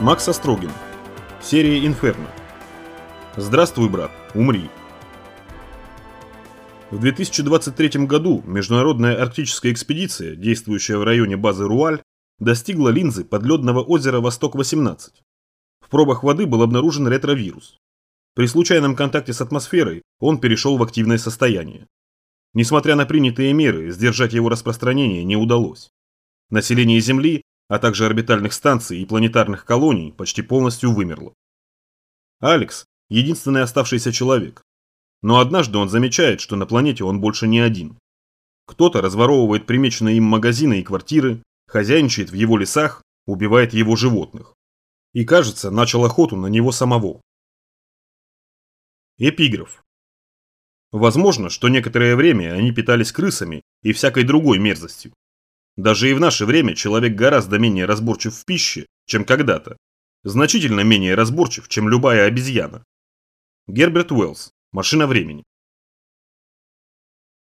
Макс Острогин. Серия «Инферно». Здравствуй, брат, умри. В 2023 году международная арктическая экспедиция, действующая в районе базы Руаль, достигла линзы подледного озера Восток-18. В пробах воды был обнаружен ретровирус. При случайном контакте с атмосферой он перешел в активное состояние. Несмотря на принятые меры, сдержать его распространение не удалось. Население Земли а также орбитальных станций и планетарных колоний, почти полностью вымерло. Алекс – единственный оставшийся человек. Но однажды он замечает, что на планете он больше не один. Кто-то разворовывает примеченные им магазины и квартиры, хозяйничает в его лесах, убивает его животных. И, кажется, начал охоту на него самого. Эпиграф. Возможно, что некоторое время они питались крысами и всякой другой мерзостью. Даже и в наше время человек гораздо менее разборчив в пище, чем когда-то. Значительно менее разборчив, чем любая обезьяна. Герберт Уэллс. Машина времени.